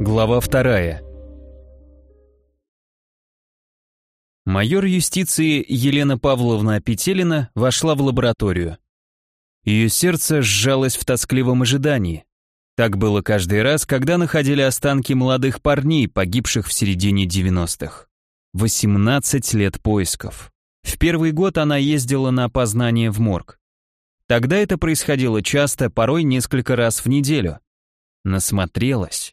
Глава вторая. Майор юстиции Елена Павловна Петелина вошла в лабораторию. Ее сердце сжалось в тоскливом ожидании. Так было каждый раз, когда находили останки молодых парней, погибших в середине 90-х. 18 лет поисков. В первый год она ездила на опознание в морг. Тогда это происходило часто, порой несколько раз в неделю. Насмотрелась.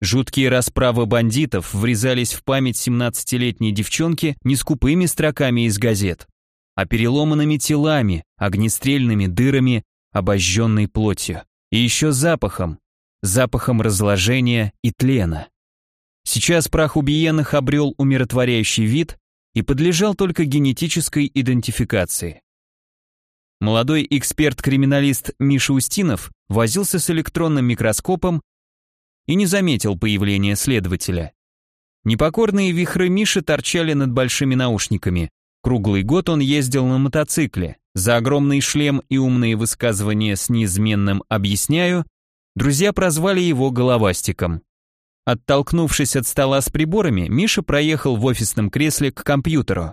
Жуткие расправы бандитов врезались в память 17-летней девчонки не скупыми строками из газет, а переломанными телами, огнестрельными дырами, обожженной плотью. И еще запахом, запахом разложения и тлена. Сейчас прах убиенных обрел умиротворяющий вид и подлежал только генетической идентификации. Молодой эксперт-криминалист Миша Устинов возился с электронным микроскопом и не заметил появления следователя. Непокорные вихры Миши торчали над большими наушниками. Круглый год он ездил на мотоцикле. За огромный шлем и умные высказывания с неизменным «объясняю» друзья прозвали его головастиком. Оттолкнувшись от стола с приборами, Миша проехал в офисном кресле к компьютеру.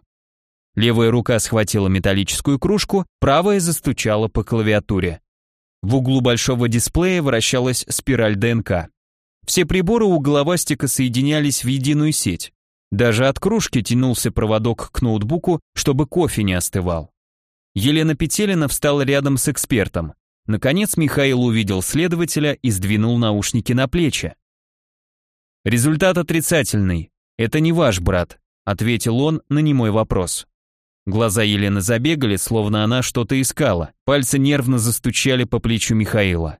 Левая рука схватила металлическую кружку, правая застучала по клавиатуре. В углу большого дисплея вращалась спираль ДНК. Все приборы у головастика соединялись в единую сеть. Даже от кружки тянулся проводок к ноутбуку, чтобы кофе не остывал. Елена Петелина встала рядом с экспертом. Наконец Михаил увидел следователя и сдвинул наушники на плечи. «Результат отрицательный. Это не ваш брат», — ответил он на немой вопрос. Глаза Елены забегали, словно она что-то искала. Пальцы нервно застучали по плечу Михаила.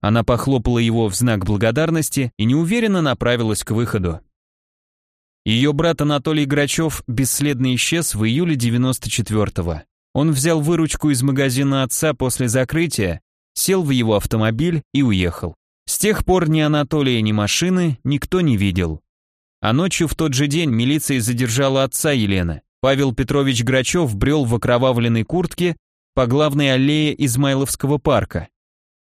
Она похлопала его в знак благодарности и неуверенно направилась к выходу. Ее брат Анатолий Грачев бесследно исчез в июле 94-го. Он взял выручку из магазина отца после закрытия, сел в его автомобиль и уехал. С тех пор ни Анатолия, ни машины никто не видел. А ночью в тот же день милиция задержала отца Елены. Павел Петрович Грачев брел в окровавленной куртке по главной аллее Измайловского парка.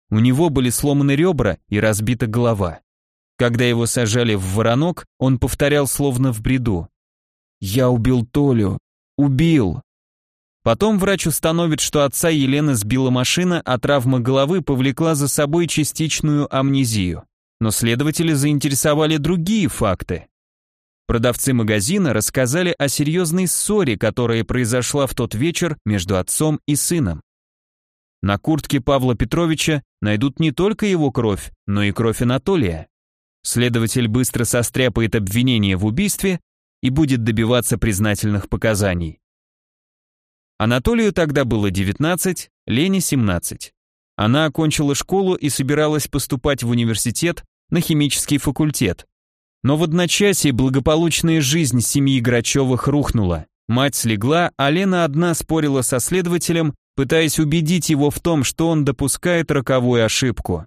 У него были сломаны ребра и разбита голова. Когда его сажали в воронок, он повторял словно в бреду. «Я убил Толю! Убил!» Потом врач установит, что отца Елены сбила машина, а травма головы повлекла за собой частичную амнезию. Но следователи заинтересовали другие факты. Продавцы магазина рассказали о серьезной ссоре, которая произошла в тот вечер между отцом и сыном. На куртке Павла Петровича найдут не только его кровь, но и кровь Анатолия. Следователь быстро состряпает обвинение в убийстве и будет добиваться признательных показаний. Анатолию тогда было 19, Лене 17. Она окончила школу и собиралась поступать в университет на химический факультет. Но в одночасье благополучная жизнь семьи Грачевых рухнула. Мать слегла, а Лена одна спорила со следователем пытаясь убедить его в том, что он допускает роковую ошибку.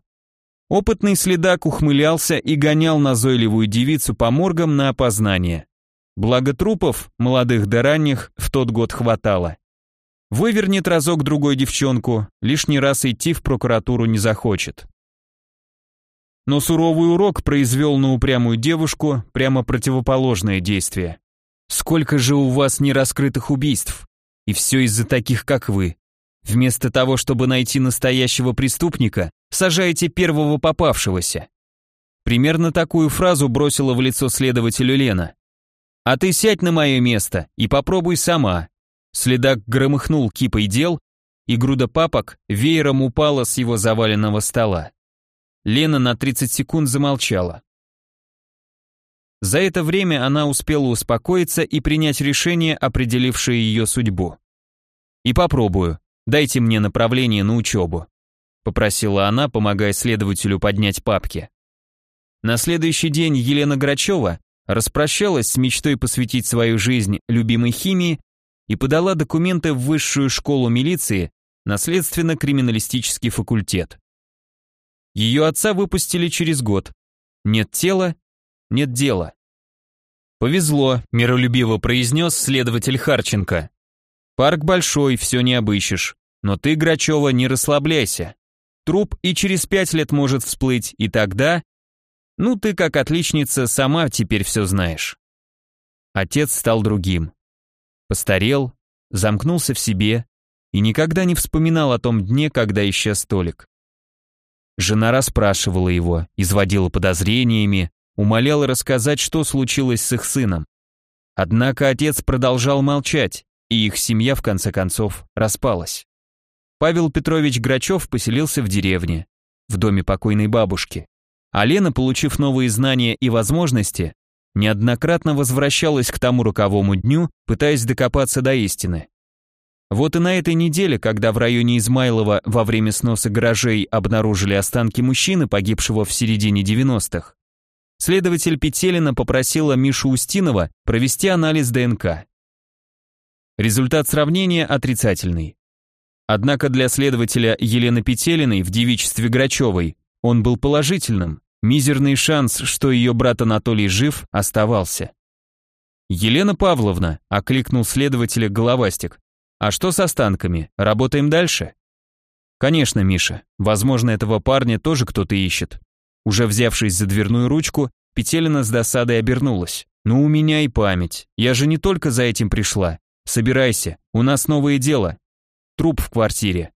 Опытный следак ухмылялся и гонял назойливую девицу по моргам на опознание. Благо трупов, молодых да ранних, в тот год хватало. Вывернет разок другой девчонку, лишний раз идти в прокуратуру не захочет. Но суровый урок произвел на упрямую девушку прямо противоположное действие. Сколько же у вас нераскрытых убийств? И все из-за таких, как вы. Вместо того, чтобы найти настоящего преступника, сажаете первого попавшегося. Примерно такую фразу бросила в лицо следователю Лена. «А ты сядь на мое место и попробуй сама». Следак громыхнул кипой дел, и груда папок веером упала с его заваленного стола. Лена на 30 секунд замолчала. За это время она успела успокоиться и принять решение, определившее ее судьбу. «И попробую», Дайте мне направление на учебу», — попросила она, помогая следователю поднять папки. На следующий день Елена Грачева распрощалась с мечтой посвятить свою жизнь любимой химии и подала документы в высшую школу милиции на следственно-криминалистический факультет. Ее отца выпустили через год. Нет тела, нет дела. «Повезло», — миролюбиво произнес следователь Харченко. Парк большой, все не обыщешь. Но ты, Грачева, не расслабляйся. Труп и через пять лет может всплыть, и тогда... Ну, ты, как отличница, сама теперь все знаешь. Отец стал другим. Постарел, замкнулся в себе и никогда не вспоминал о том дне, когда исчез столик. Жена расспрашивала его, изводила подозрениями, умоляла рассказать, что случилось с их сыном. Однако отец продолжал молчать, и их семья, в конце концов, распалась. Павел Петрович Грачев поселился в деревне, в доме покойной бабушки. А Лена, получив новые знания и возможности, неоднократно возвращалась к тому роковому дню, пытаясь докопаться до истины. Вот и на этой неделе, когда в районе Измайлова во время сноса гаражей обнаружили останки мужчины, погибшего в середине 90-х, следователь Петелина попросила Мишу Устинова провести анализ ДНК. Результат сравнения отрицательный. Однако для следователя Елены Петелиной в девичестве Грачевой он был положительным. Мизерный шанс, что ее брат Анатолий жив, оставался. «Елена Павловна», — окликнул следователя Головастик, «а что с останками? Работаем дальше?» «Конечно, Миша. Возможно, этого парня тоже кто-то ищет». Уже взявшись за дверную ручку, Петелина с досадой обернулась. «Ну, у меня и память. Я же не только за этим пришла. Собирайся, у нас новое дело. Труп в квартире.